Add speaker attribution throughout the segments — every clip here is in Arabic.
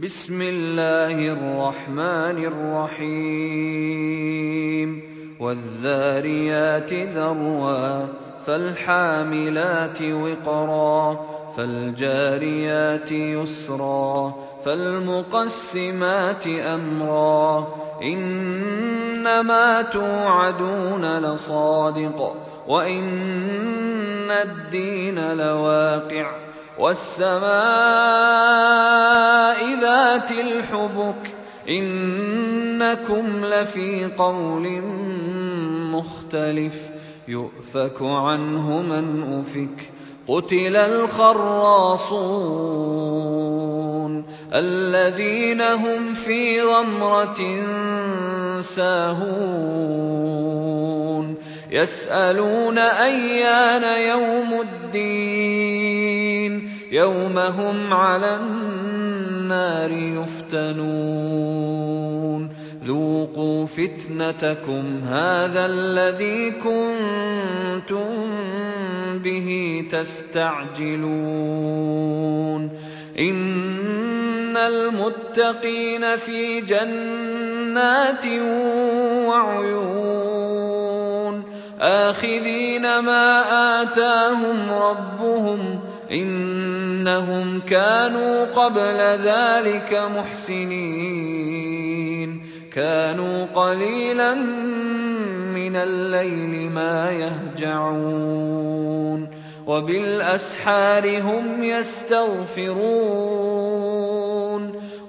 Speaker 1: بِسْمِ اللَّهِ الرَّحْمَٰنِ الرَّحِيمِ وَالذَّارِيَاتِ ذَرْوًا فَالْحَامِلَاتِ وِقْرًا فَالْجَارِيَاتِ يُسْرًا فَالْمُقَسِّمَاتِ أَمْرًا إِنَّمَا تُوعَدُونَ لَصَادِقٌ وَإِنَّ الدِّينَ لَوَاقِعٌ وَالسَّمَاءِ ذَاتِ الْحُبُكِ إِنَّكُمْ لَفِي قَوْلٍ مُّخْتَلِفٍ يُؤْفَكُ عَنْهُ مَنْ أُفِكَ قُتِلَ الْخَرَّاصُونَ الَّذِينَ هُمْ فِي غَمْرَةٍ سَاهُونَ يَسْأَلُونَ أَيَّانَ يَوْمُ الدِّينِ يَوْمَ هُمْ عَلَى النَّارِ يُفْتَنُونَ ذُوقُوا فِتْنَتَكُمْ هَٰذَا الَّذِي كُنتُم بِهِ تَسْتَعْجِلُونَ إِنَّ الْمُتَّقِينَ فِي جَنَّاتٍ وَعُيُونٍ آخِذِينَ مَا آتَاهُمْ رَبُّهُمْ إِنَّهُمْ كَانُوا قَبْلَ ذَٰلِكَ مُحْسِنِينَ. كَانُوا قَلِيلًا مِّنَ اللَّيْلِ مَا يَهْجَعُونَ. وَبِالْأَسْحَارِ هُمْ يَسْتَغْفِرُونَ.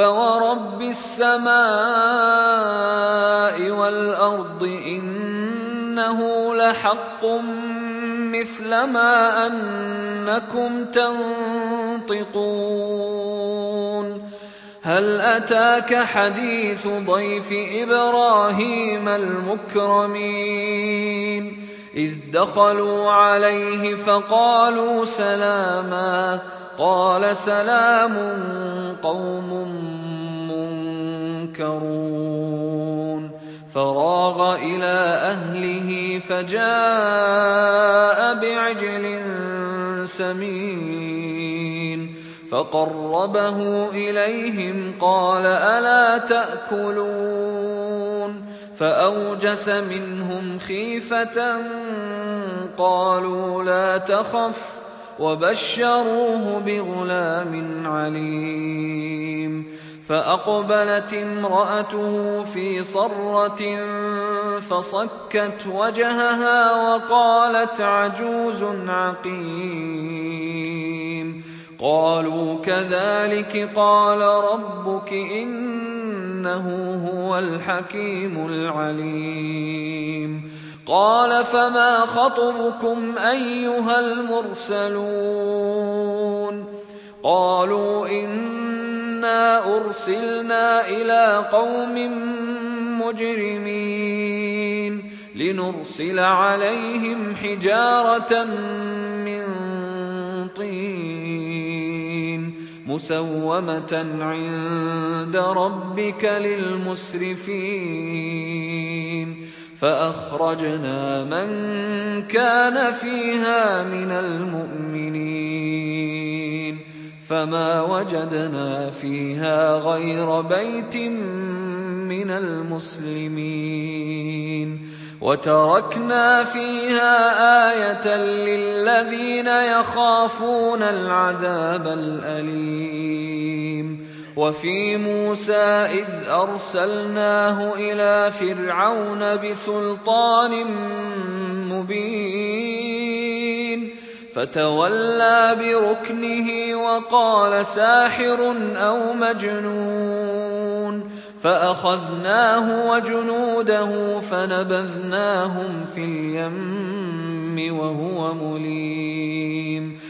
Speaker 1: فَوَرَبِّ السَّمَاءِ وَالْأَرْضِ إِنَّهُ لَحَقٌّ مِّثْلَ مَا أَنَّكُمْ تَنطِقُونَ هَلْ أَتَاكَ حَدِيثُ ضَيْفِ إِبْرَاهِيمَ الْمُكْرَمِينَ إِذْ دَخَلُوا عَلَيْهِ فَقَالُوا سَلَامًا قَالَ سَلَامٌ قَوْمٌ مُّنكَرُونَ. فَرَاغَ إِلَىٰ أَهْلِهِ فَجَاءَ بِعِجْلٍ سَمِينٍ. فَقَرَّبَهُ إِلَيْهِمْ قَالَ أَلَا تَأْكُلُونَ. فَأَوْجَسَ مِنْهُمْ خِيفَةً قَالُوا لَا تَخَفْ. وَبَشَّرُوهُ بِغُلَامٍ عَلِيمٍ فَأَقْبَلَتِ امْرَأَتُهُ فِي صَرَّةٍ فَصَكَّتْ وَجْهَهَا وَقَالَتْ عَجُوزٌ عَقِيمٌ قَالُوا كَذَٰلِكِ قَالَ رَبُّكِ ۖ إِنَّهُ هُوَ الْحَكِيمُ الْعَلِيمُ قَالَ فَمَا خَطْبُكُمْ أَيُّهَا الْمُرْسَلُونَ قَالُوا إِنَّا أُرْسِلْنَا إِلَىٰ قَوْمٍ مُّجْرِمِينَ لِنُرْسِلَ عَلَيْهِمْ حِجَارَةً مِّن طِينٍ مُّسَوَّمَةً عِندَ رَبِّكَ لِلْمُسْرِفِينَ فَأَخْرَجْنَا مَن كَانَ فِيهَا مِنَ الْمُؤْمِنِينَ فَمَا وَجَدْنَا فِيهَا غَيْرَ بَيْتٍ مِّنَ الْمُسْلِمِينَ وَتَرَكْنَا فِيهَا آيَةً لِّلَّذِينَ يَخَافُونَ الْعَذَابَ الْأَلِيمَ وَفِي مُوسَىٰ إِذْ أَرْسَلْنَاهُ إِلَىٰ فِرْعَوْنَ بِسُلْطَانٍ مُّبِينٍ فَتَوَلَّىٰ بِرُكْنِهِ وَقَالَ سَاحِرٌ أَوْ مَجْنُونٌ فَأَخَذْنَاهُ وَجُنُودَهُ فَنَبَذْنَاهُمْ فِي الْيَمِّ وَهُوَ مُلِيمٌ.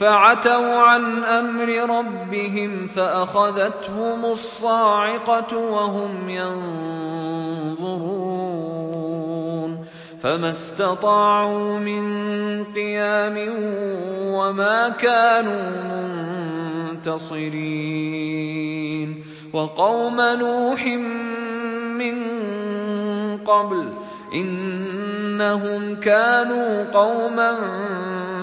Speaker 1: فَعَتَوْا عَنْ أَمْرِ رَبِّهِمْ فَأَخَذَتْهُمُ الصَّاعِقَةُ وَهُمْ يَنظُرُونَ فَمَا اسْتَطَاعُوا مِن قِيَامٍ وَمَا كَانُوا مُنتَصِرِينَ وَقَوْمَ نُوحٍ مِّن قَبْلُ إِنَّهُمْ كَانُوا قَوْمًا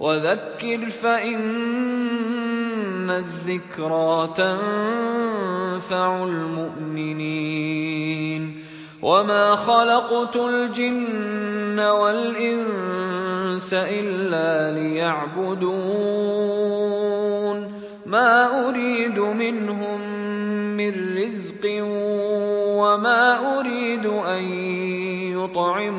Speaker 1: وَذَكِّرْ فَإِنَّ الذِّكْرَىٰ تَنفَعُ الْمُؤْمِنِينَ. وَمَا خَلَقْتُ الْجِنَّ وَالْإِنسَ إِلَّا لِيَعْبُدُونِ. مَا أُرِيدُ مِنْهُم مِّن رِّزْقٍ وَمَا أُرِيدُ أَن يُطْعِمُونِ.